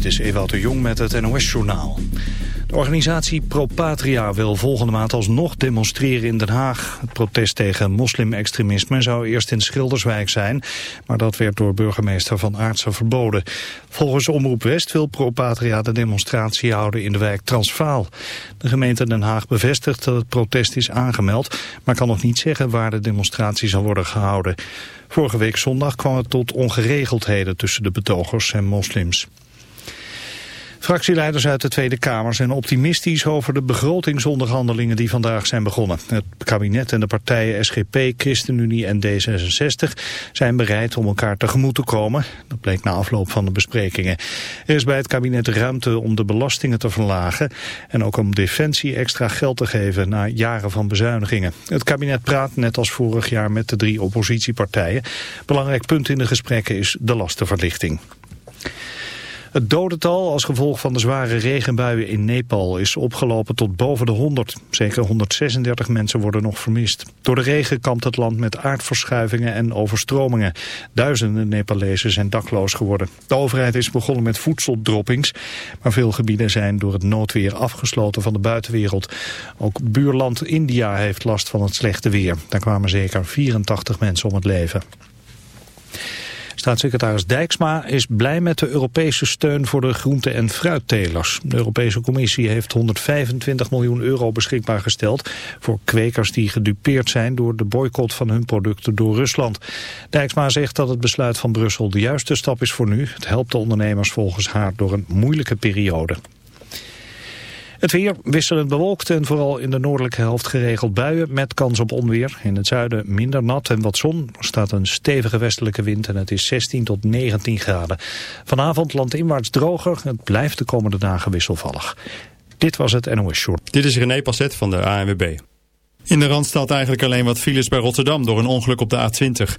Dit is Ewout de Jong met het NOS-journaal. De organisatie Pro Patria wil volgende maand alsnog demonstreren in Den Haag. Het protest tegen moslimextremisme zou eerst in Schilderswijk zijn... maar dat werd door burgemeester Van Aartsen verboden. Volgens Omroep West wil Pro Patria de demonstratie houden in de wijk Transvaal. De gemeente Den Haag bevestigt dat het protest is aangemeld... maar kan nog niet zeggen waar de demonstratie zal worden gehouden. Vorige week zondag kwam het tot ongeregeldheden tussen de betogers en moslims. Fractieleiders uit de Tweede Kamer zijn optimistisch over de begrotingsonderhandelingen die vandaag zijn begonnen. Het kabinet en de partijen SGP, ChristenUnie en D66 zijn bereid om elkaar tegemoet te komen. Dat bleek na afloop van de besprekingen. Er is bij het kabinet ruimte om de belastingen te verlagen en ook om defensie extra geld te geven na jaren van bezuinigingen. Het kabinet praat net als vorig jaar met de drie oppositiepartijen. Belangrijk punt in de gesprekken is de lastenverlichting. Het dodental als gevolg van de zware regenbuien in Nepal is opgelopen tot boven de 100. Zeker 136 mensen worden nog vermist. Door de regen kampt het land met aardverschuivingen en overstromingen. Duizenden Nepalezen zijn dakloos geworden. De overheid is begonnen met voedseldroppings, maar veel gebieden zijn door het noodweer afgesloten van de buitenwereld. Ook buurland India heeft last van het slechte weer. Daar kwamen zeker 84 mensen om het leven. Staatssecretaris Dijksma is blij met de Europese steun voor de groente- en fruittelers. De Europese Commissie heeft 125 miljoen euro beschikbaar gesteld... voor kwekers die gedupeerd zijn door de boycott van hun producten door Rusland. Dijksma zegt dat het besluit van Brussel de juiste stap is voor nu. Het helpt de ondernemers volgens haar door een moeilijke periode. Het weer wisselend bewolkt en vooral in de noordelijke helft geregeld buien met kans op onweer. In het zuiden minder nat en wat zon. Er staat een stevige westelijke wind en het is 16 tot 19 graden. Vanavond landinwaarts droger. Het blijft de komende dagen wisselvallig. Dit was het NOS Short. Dit is René Passet van de ANWB. In de Randstad eigenlijk alleen wat files bij Rotterdam door een ongeluk op de A20.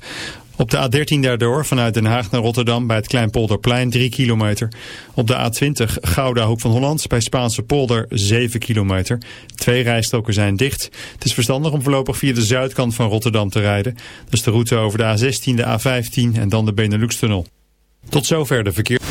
Op de A13 daardoor vanuit Den Haag naar Rotterdam bij het Kleinpolderplein 3 kilometer. Op de A20 Gouda Hoek van Holland bij Spaanse polder 7 kilometer. Twee rijstroken zijn dicht. Het is verstandig om voorlopig via de zuidkant van Rotterdam te rijden. Is de route over de A16, de A15 en dan de Benelux-tunnel. Tot zover de verkeer.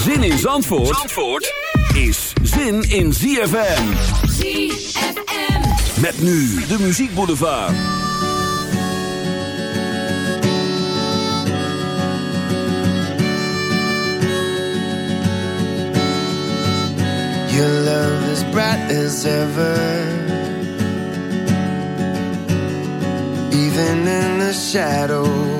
Zin in Zandvoort, Zandvoort is zin in ZFM. ZFM. Met nu de muziekboulevard. Your love is bright as ever. Even in the shadows.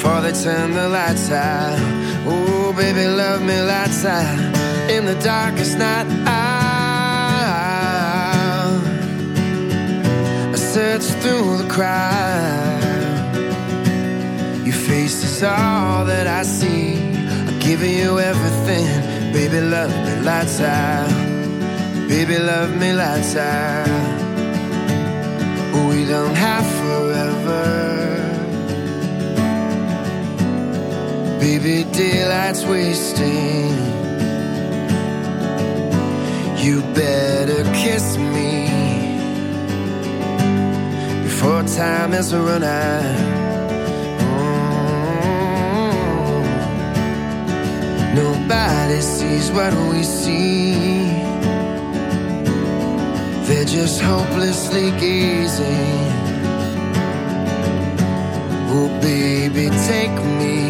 Before they turn the lights out. Oh, baby, love me lights out in the darkest night. Out. I search through the crowd. Your face is all that I see. I'm giving you everything. Baby, love me lights out. Baby, love me lights out. We don't have forever. Baby, daylight's wasting. You better kiss me before time is run out. Mm. Nobody sees what we see. They're just hopelessly gazing. Oh, baby, take me,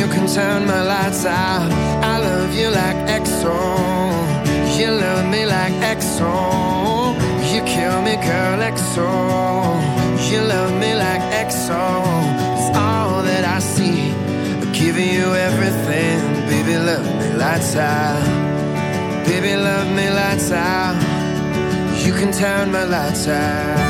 You can turn my lights out. I love you like EXO. You love me like EXO. You kill me, girl, EXO. You love me like EXO. It's all that I see. I'm giving you everything. Baby, love me lights out. Baby, love me lights out. You can turn my lights out.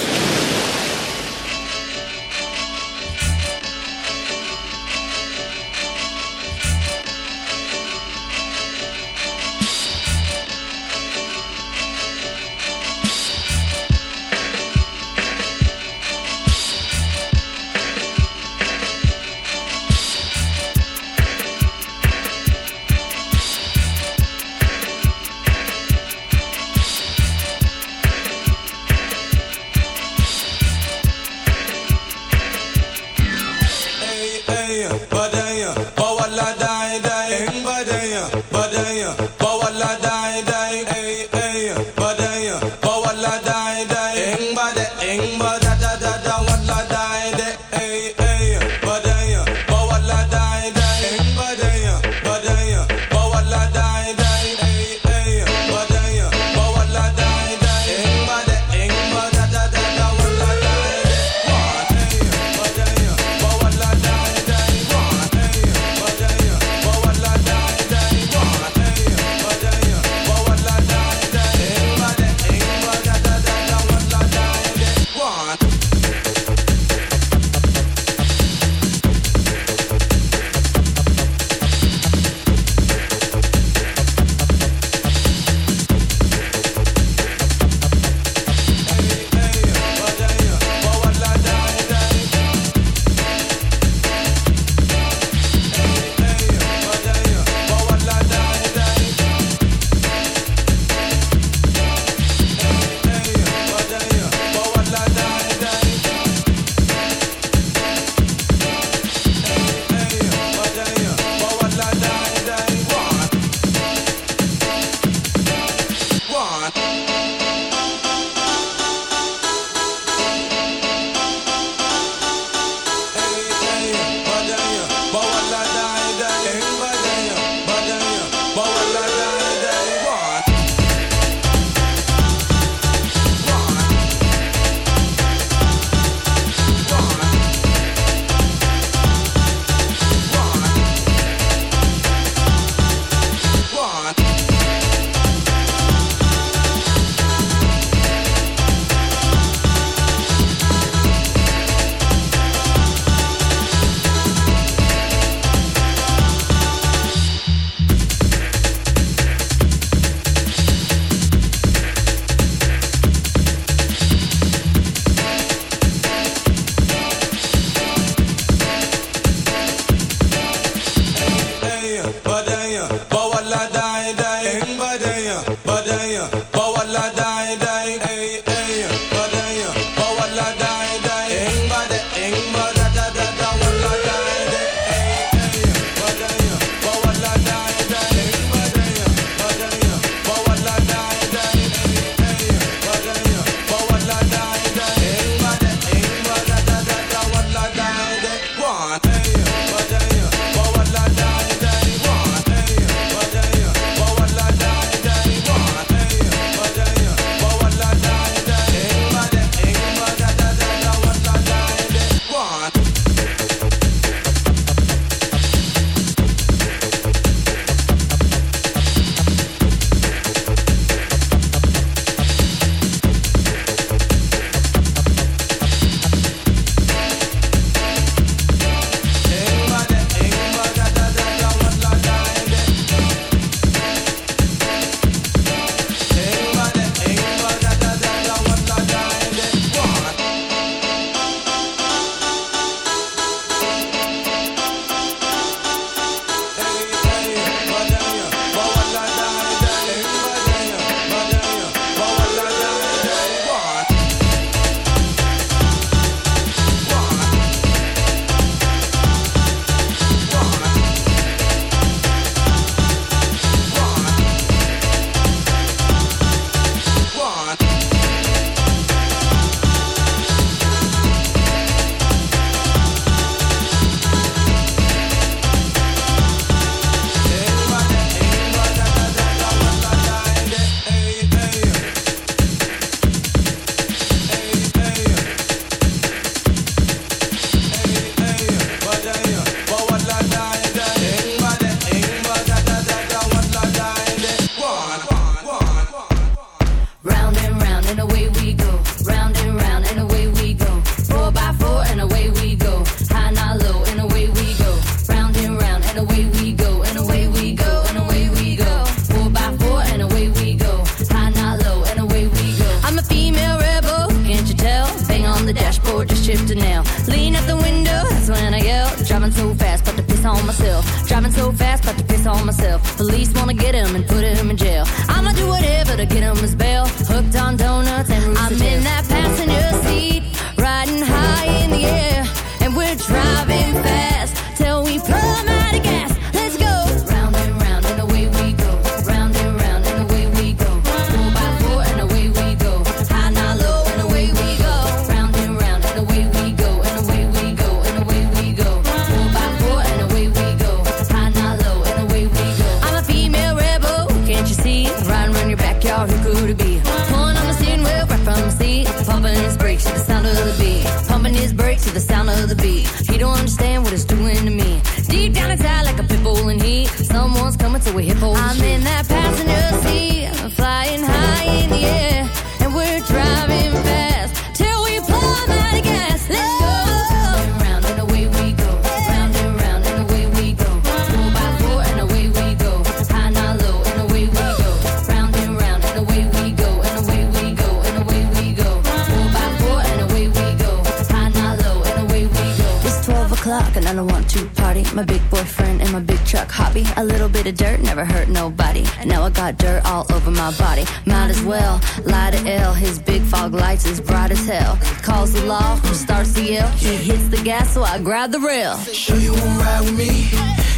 grab the rail. Sure you won't ride with me?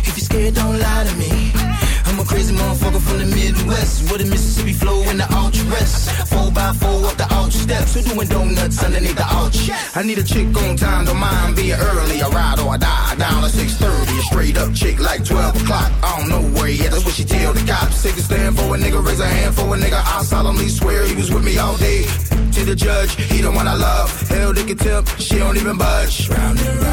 If you're scared, don't lie to me. I'm a crazy motherfucker from the Midwest with a Mississippi flow and the arch rest. Four by four up the arch steps. We're doing donuts underneath the arch. I need a chick on time, don't mind being early. I ride or I die down at 6:30. A straight up chick like 12 o'clock. I don't know where yet. That's what she tell the cops. Take a stand for a nigga, raise a hand for a nigga. I solemnly swear he was with me all day. To the judge, he the one I love. Hell, they can tip, she don't even budge. Round and round.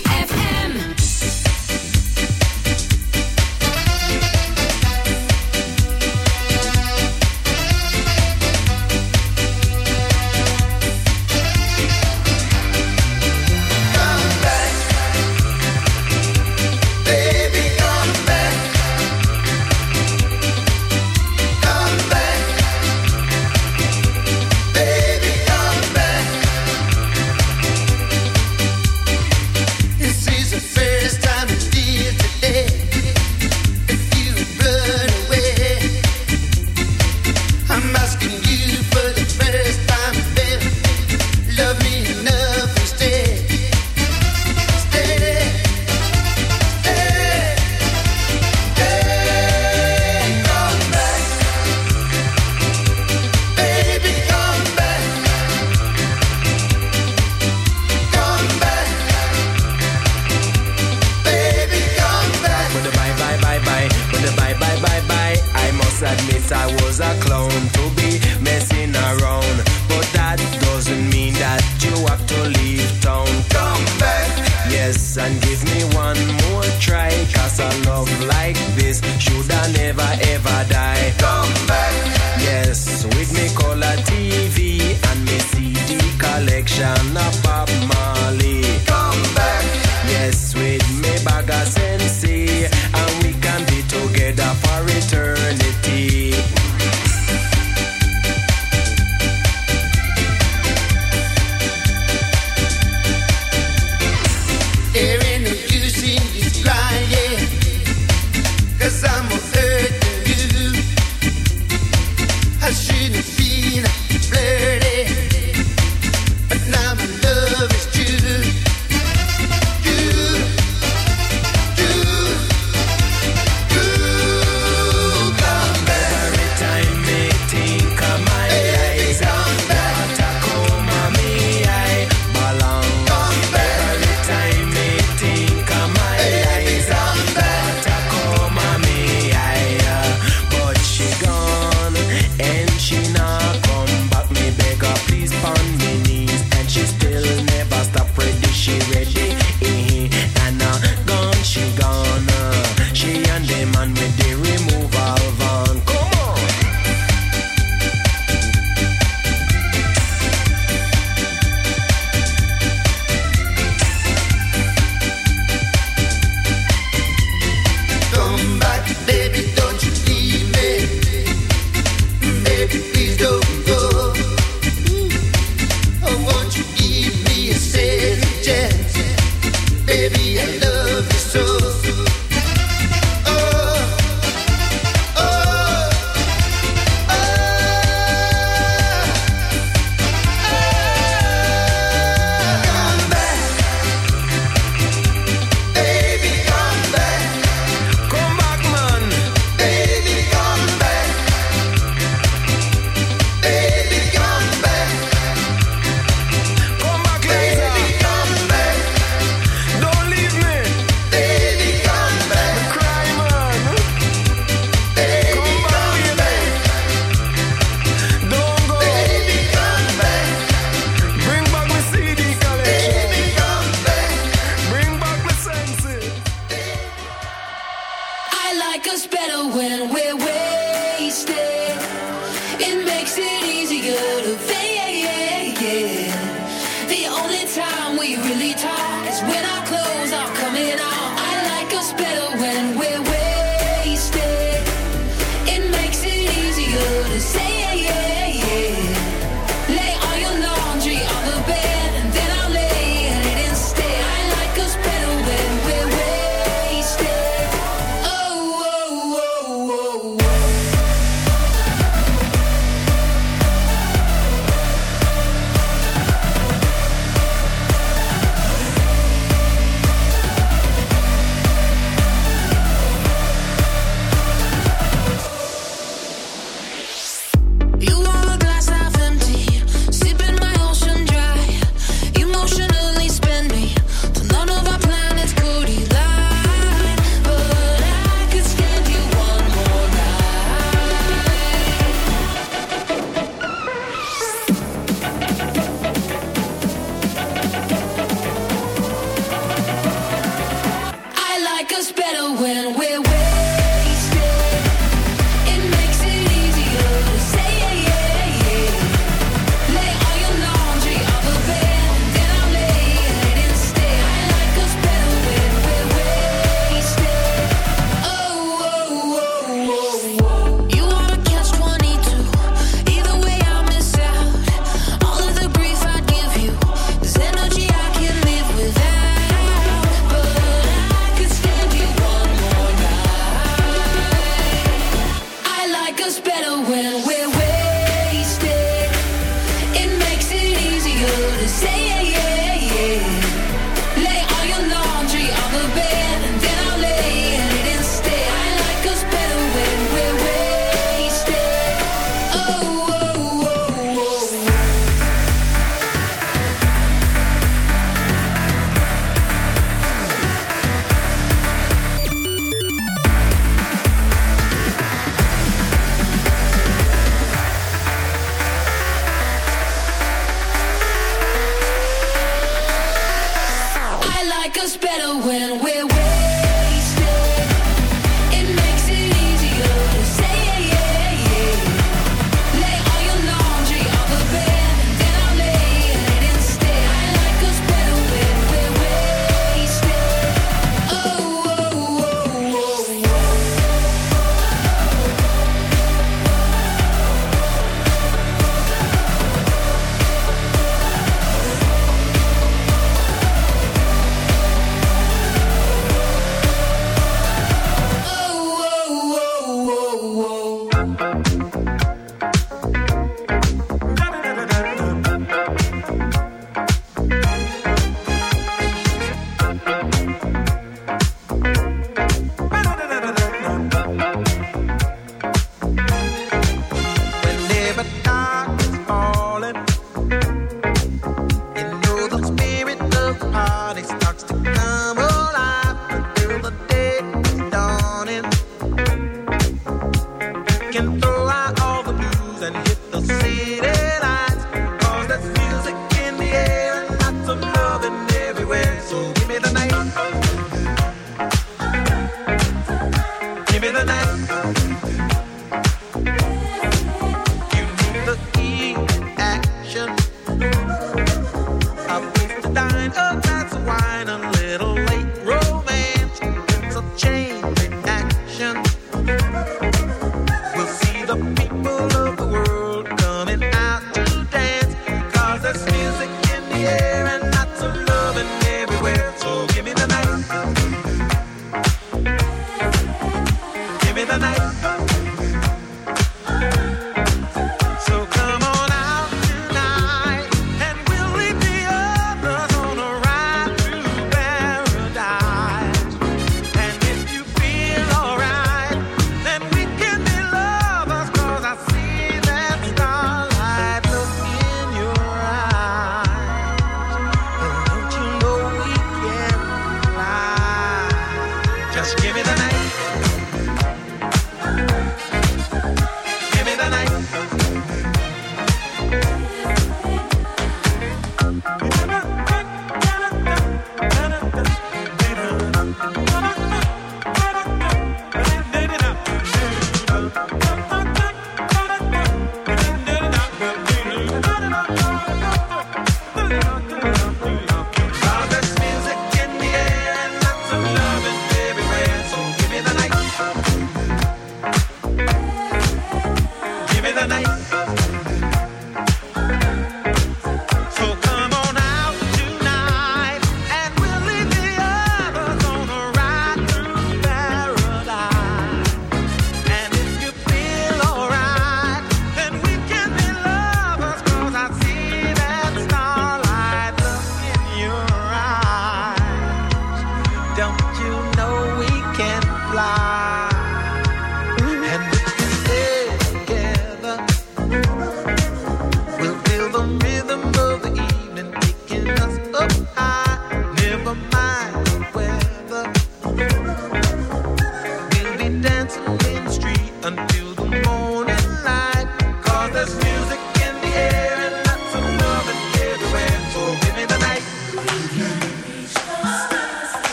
yes and give me one more try. Cause a love like this should I never ever die. Come back, yes, with me color TV and me CD collection. A pop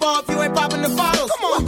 If you ain't popping the bottles? Come on,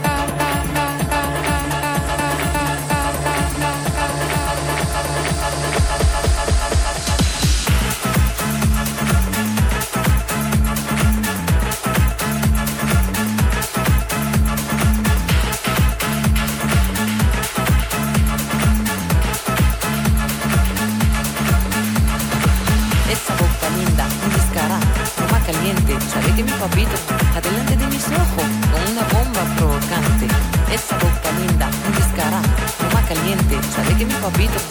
Be the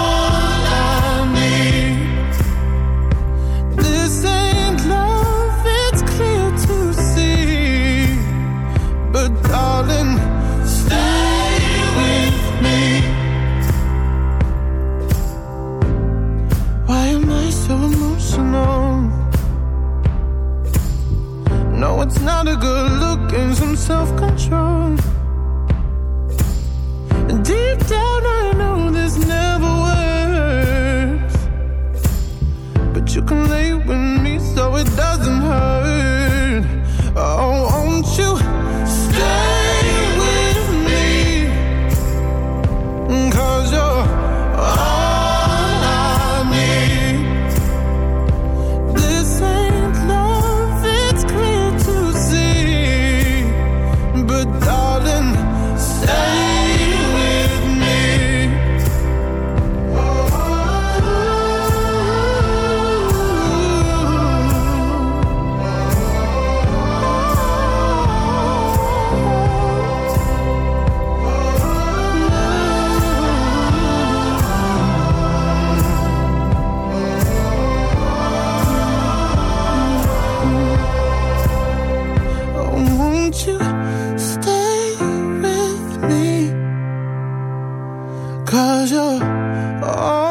self-control. Cause you're all